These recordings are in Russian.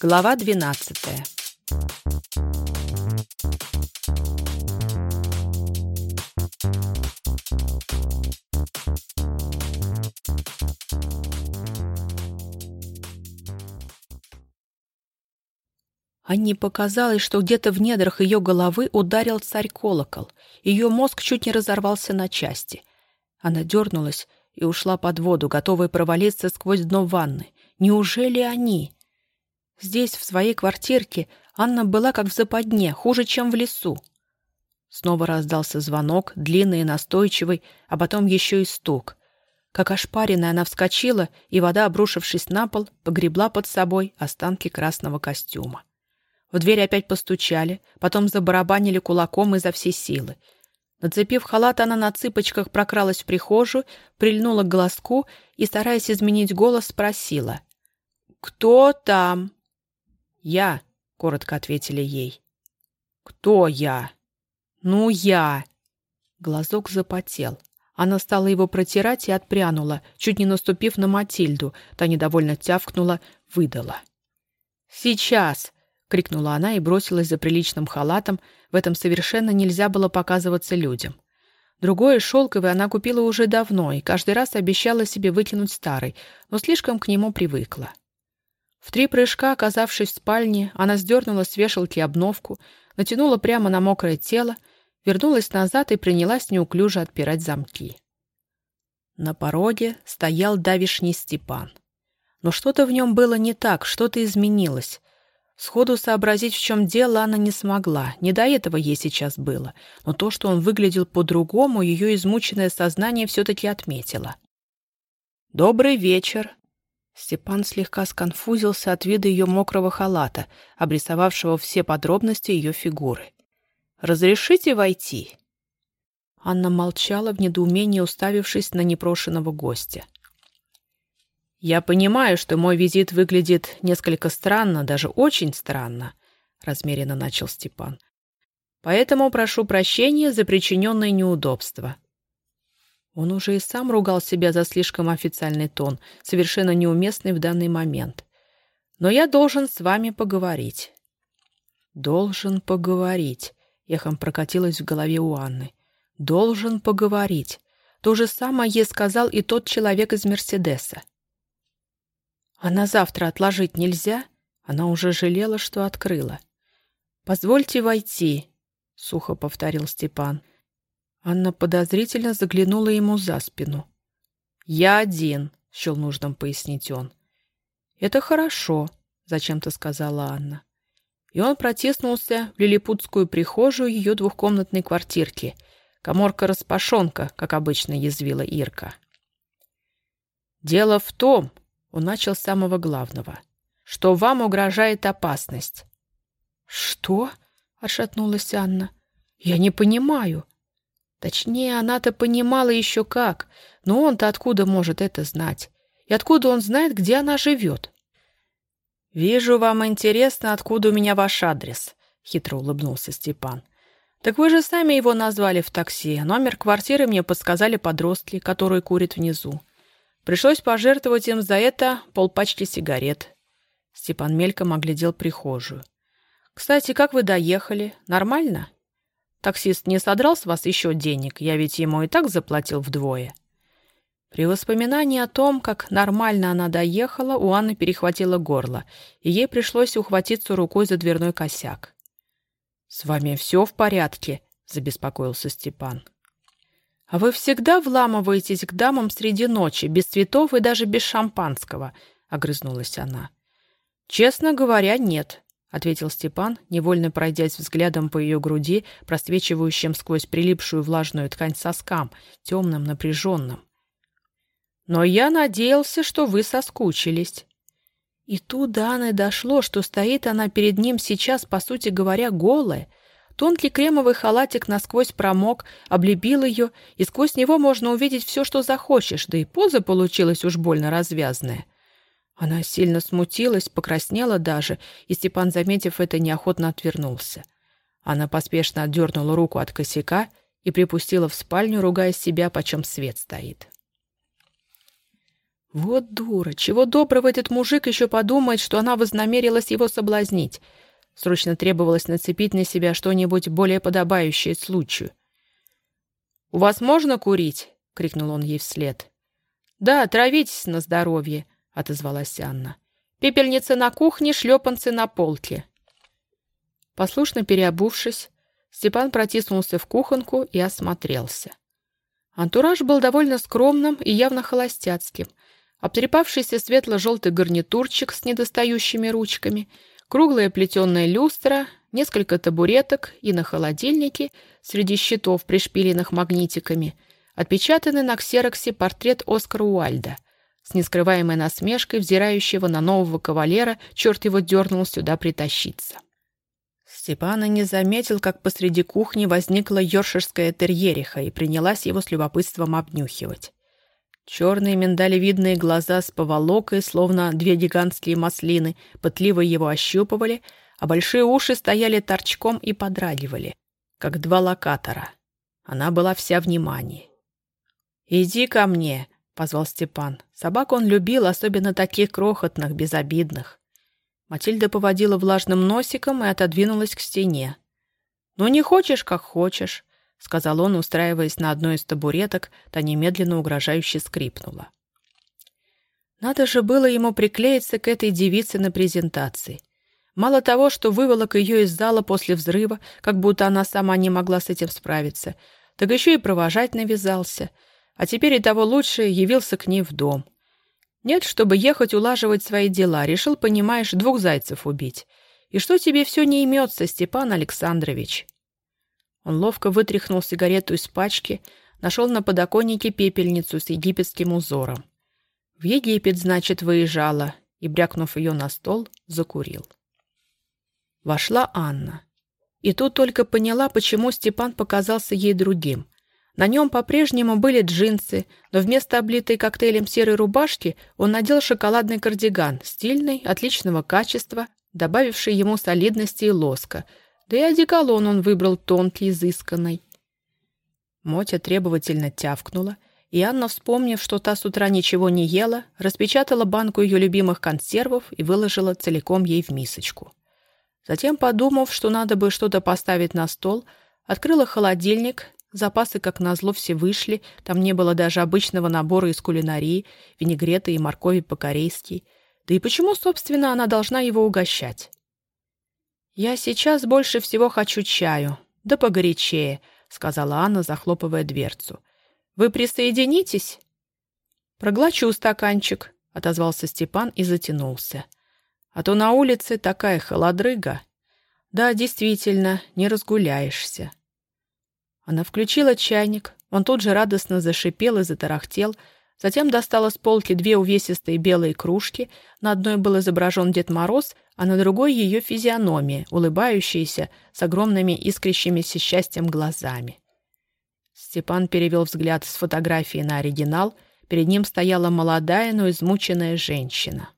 Глава 12 Анне показалось, что где-то в недрах ее головы ударил царь-колокол. Ее мозг чуть не разорвался на части. Она дернулась и ушла под воду, готовая провалиться сквозь дно ванны. Неужели они? Здесь, в своей квартирке, Анна была как в западне, хуже, чем в лесу. Снова раздался звонок, длинный и настойчивый, а потом еще и стук. Как ошпаренная она вскочила, и вода, обрушившись на пол, погребла под собой останки красного костюма. В дверь опять постучали, потом забарабанили кулаком изо всей силы. Нацепив халат, она на цыпочках прокралась в прихожую, прильнула к глазку и, стараясь изменить голос, спросила. «Кто там?» «Я», — коротко ответили ей. «Кто я?» «Ну, я». Глазок запотел. Она стала его протирать и отпрянула, чуть не наступив на Матильду. Та недовольно тявкнула, выдала. «Сейчас!» — крикнула она и бросилась за приличным халатом. В этом совершенно нельзя было показываться людям. Другое шелковое она купила уже давно и каждый раз обещала себе выкинуть старый, но слишком к нему привыкла. В три прыжка, оказавшись в спальне, она сдернула с вешалки обновку, натянула прямо на мокрое тело, вернулась назад и принялась неуклюже отпирать замки. На пороге стоял давишний Степан. Но что-то в нем было не так, что-то изменилось. Сходу сообразить, в чем дело, она не смогла. Не до этого ей сейчас было. Но то, что он выглядел по-другому, ее измученное сознание все-таки отметило. «Добрый вечер!» Степан слегка сконфузился от вида ее мокрого халата, обрисовавшего все подробности ее фигуры. «Разрешите войти?» Анна молчала в недоумении, уставившись на непрошенного гостя. «Я понимаю, что мой визит выглядит несколько странно, даже очень странно», — размеренно начал Степан. «Поэтому прошу прощения за причиненное неудобство. Он уже и сам ругал себя за слишком официальный тон, совершенно неуместный в данный момент. «Но я должен с вами поговорить». «Должен поговорить», — эхом прокатилось в голове у Анны. «Должен поговорить». То же самое ей сказал и тот человек из «Мерседеса». «А на завтра отложить нельзя?» Она уже жалела, что открыла. «Позвольте войти», — сухо повторил Степан. Анна подозрительно заглянула ему за спину. «Я один», — счел нужным пояснить он. «Это хорошо», — зачем-то сказала Анна. И он протиснулся в лилипутскую прихожую ее двухкомнатной квартирки. Коморка-распашонка, как обычно язвила Ирка. «Дело в том», — он начал с самого главного, — «что вам угрожает опасность». «Что?» — отшатнулась Анна. «Я не понимаю. Точнее, она-то понимала еще как, но он-то откуда может это знать? И откуда он знает, где она живет? «Вижу, вам интересно, откуда у меня ваш адрес», — хитро улыбнулся Степан. «Так вы же сами его назвали в такси. Номер квартиры мне подсказали подростки, которые курят внизу. Пришлось пожертвовать им за это полпачки сигарет». Степан мельком оглядел прихожую. «Кстати, как вы доехали? Нормально?» Таксист не содрал с вас еще денег, я ведь ему и так заплатил вдвое». При воспоминании о том, как нормально она доехала, у Анны перехватило горло, и ей пришлось ухватиться рукой за дверной косяк. «С вами все в порядке?» — забеспокоился Степан. «А вы всегда вламываетесь к дамам среди ночи, без цветов и даже без шампанского?» — огрызнулась она. «Честно говоря, нет. — ответил Степан, невольно пройдясь взглядом по ее груди, просвечивающим сквозь прилипшую влажную ткань соскам, темным, напряженным. «Но я надеялся, что вы соскучились». И тут до Анны дошло, что стоит она перед ним сейчас, по сути говоря, голая. Тонкий кремовый халатик насквозь промок, облепил ее, и сквозь него можно увидеть все, что захочешь, да и поза получилась уж больно развязная. Она сильно смутилась, покраснела даже, и Степан, заметив это, неохотно отвернулся. Она поспешно отдернула руку от косяка и припустила в спальню, ругая себя, почем свет стоит. Вот дура! Чего доброго этот мужик еще подумает, что она вознамерилась его соблазнить. Срочно требовалось нацепить на себя что-нибудь более подобающее случаю. «У вас можно курить?» — крикнул он ей вслед. «Да, травитесь на здоровье», — отозвалась Анна. «Пепельница на кухне, шлепанцы на полке». Послушно переобувшись, Степан протиснулся в кухонку и осмотрелся. Антураж был довольно скромным и явно холостяцким. Обтрепавшийся светло-желтый гарнитурчик с недостающими ручками, круглая плетеная люстра, несколько табуреток и на холодильнике, среди щитов, пришпиленных магнитиками, отпечатанный на ксероксе портрет Оскара Уальда с нескрываемой насмешкой, взирающего на нового кавалера, черт его дернул сюда притащиться. Степана не заметил, как посреди кухни возникла йорширская терьериха и принялась его с любопытством обнюхивать. Черные миндалевидные глаза с поволокой, словно две гигантские маслины, пытливо его ощупывали, а большие уши стояли торчком и подрагивали, как два локатора. Она была вся внимание. «Иди ко мне», — позвал Степан. Собак он любил, особенно таких крохотных, безобидных. Матильда поводила влажным носиком и отодвинулась к стене. «Ну, не хочешь, как хочешь», — сказал он, устраиваясь на одной из табуреток, та немедленно угрожающе скрипнула. Надо же было ему приклеиться к этой девице на презентации. Мало того, что выволок ее из зала после взрыва, как будто она сама не могла с этим справиться, так еще и провожать навязался, а теперь и того лучше явился к ней в дом — нет, чтобы ехать улаживать свои дела, решил, понимаешь, двух зайцев убить. И что тебе все не имется, Степан Александрович?» Он ловко вытряхнул сигарету из пачки, нашел на подоконнике пепельницу с египетским узором. В Египет, значит, выезжала, и, брякнув ее на стол, закурил. Вошла Анна. И тут только поняла, почему Степан показался ей другим — на нем по-прежнему были джинсы, но вместо облитой коктейлем серой рубашки он надел шоколадный кардиган, стильный, отличного качества, добавивший ему солидности и лоска. Да и одеколон он выбрал тонкий, изысканный. Мотя требовательно тявкнула, и Анна, вспомнив, что та с утра ничего не ела, распечатала банку ее любимых консервов и выложила целиком ей в мисочку. Затем, подумав, что надо бы что-то поставить на стол, открыла холодильник, Запасы, как назло, все вышли, там не было даже обычного набора из кулинарии, винегрета и моркови по-корейски. Да и почему, собственно, она должна его угощать? «Я сейчас больше всего хочу чаю, да погорячее», — сказала Анна, захлопывая дверцу. «Вы присоединитесь?» «Проглочу стаканчик», — отозвался Степан и затянулся. «А то на улице такая холодрыга». «Да, действительно, не разгуляешься». Она включила чайник, он тут же радостно зашипел и затарахтел, затем достала с полки две увесистые белые кружки, на одной был изображен Дед Мороз, а на другой ее физиономия, улыбающаяся, с огромными искрящимися счастьем глазами. Степан перевел взгляд с фотографии на оригинал, перед ним стояла молодая, но измученная женщина.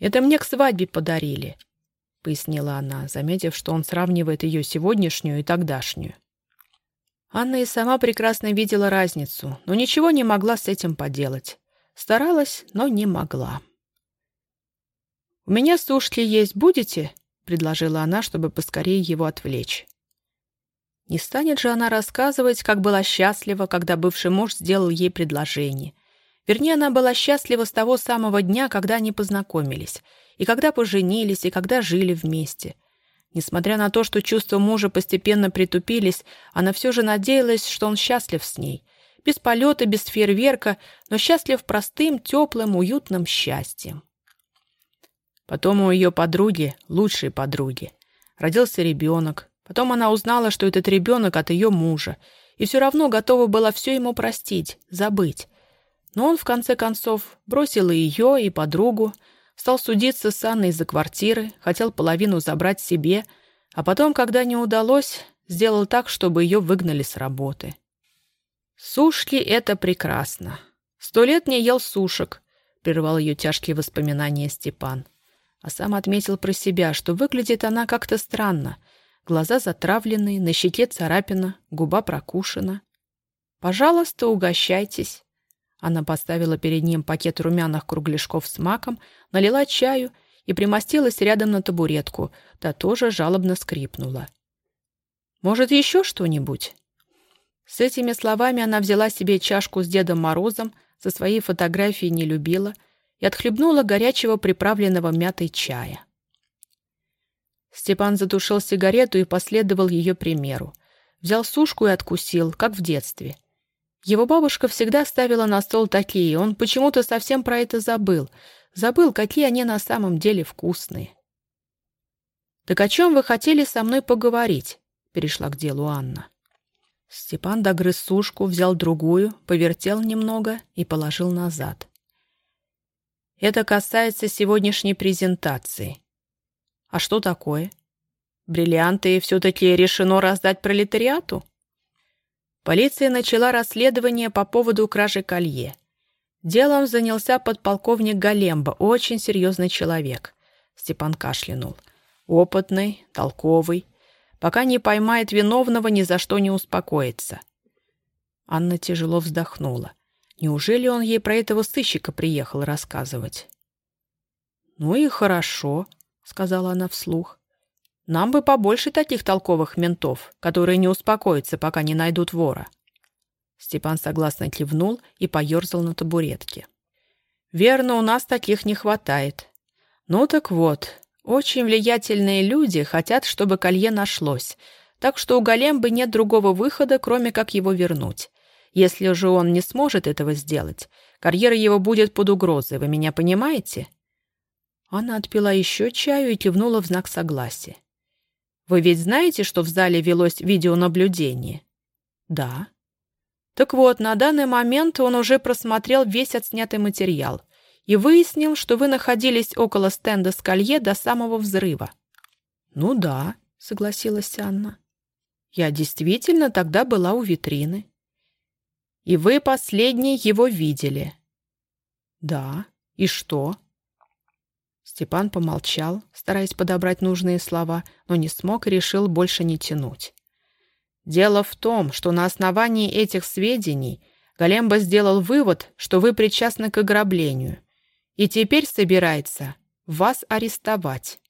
«Это мне к свадьбе подарили», — пояснила она, заметив, что он сравнивает ее сегодняшнюю и тогдашнюю. Анна и сама прекрасно видела разницу, но ничего не могла с этим поделать. Старалась, но не могла. «У меня сушки есть, будете?» — предложила она, чтобы поскорее его отвлечь. Не станет же она рассказывать, как была счастлива, когда бывший муж сделал ей предложение. Вернее, она была счастлива с того самого дня, когда они познакомились, и когда поженились, и когда жили вместе. Несмотря на то, что чувства мужа постепенно притупились, она все же надеялась, что он счастлив с ней. Без полета, без фейерверка, но счастлив простым, теплым, уютным счастьем. Потом у ее подруги, лучшей подруги, родился ребенок. Потом она узнала, что этот ребенок от ее мужа, и все равно готова была все ему простить, забыть. Но он, в конце концов, бросил и ее, и подругу, Стал судиться с Анной из-за квартиры, хотел половину забрать себе, а потом, когда не удалось, сделал так, чтобы ее выгнали с работы. «Сушки — это прекрасно. Сто лет не ел сушек», — прервал ее тяжкие воспоминания Степан. А сам отметил про себя, что выглядит она как-то странно. Глаза затравленные, на щеке царапина, губа прокушена. «Пожалуйста, угощайтесь». Она поставила перед ним пакет румяных кругляшков с маком, налила чаю и примостилась рядом на табуретку, та тоже жалобно скрипнула. «Может, еще что-нибудь?» С этими словами она взяла себе чашку с Дедом Морозом, со своей фотографией не любила, и отхлебнула горячего приправленного мятой чая. Степан затушил сигарету и последовал ее примеру. Взял сушку и откусил, как в детстве. Его бабушка всегда ставила на стол такие, он почему-то совсем про это забыл. Забыл, какие они на самом деле вкусные. «Так о чем вы хотели со мной поговорить?» — перешла к делу Анна. Степан догрыз сушку, взял другую, повертел немного и положил назад. «Это касается сегодняшней презентации. А что такое? Бриллианты все-таки решено раздать пролетариату?» Полиция начала расследование по поводу кражи колье. Делом занялся подполковник Галемба, очень серьезный человек. Степан кашлянул. Опытный, толковый. Пока не поймает виновного, ни за что не успокоится. Анна тяжело вздохнула. Неужели он ей про этого сыщика приехал рассказывать? «Ну и хорошо», — сказала она вслух. Нам бы побольше таких толковых ментов, которые не успокоятся, пока не найдут вора. Степан согласно кивнул и поерзал на табуретке. «Верно, у нас таких не хватает. Ну так вот, очень влиятельные люди хотят, чтобы колье нашлось, так что у Голембы нет другого выхода, кроме как его вернуть. Если же он не сможет этого сделать, карьера его будет под угрозой, вы меня понимаете?» Она отпила еще чаю и кивнула в знак согласия. Вы ведь знаете, что в зале велось видеонаблюдение? Да. Так вот, на данный момент он уже просмотрел весь отснятый материал и выяснил, что вы находились около стенда с колье до самого взрыва. Ну да, согласилась Анна. Я действительно тогда была у витрины. И вы последний его видели. Да. И что? Степан помолчал, стараясь подобрать нужные слова, но не смог и решил больше не тянуть. «Дело в том, что на основании этих сведений Галемба сделал вывод, что вы причастны к ограблению, и теперь собирается вас арестовать».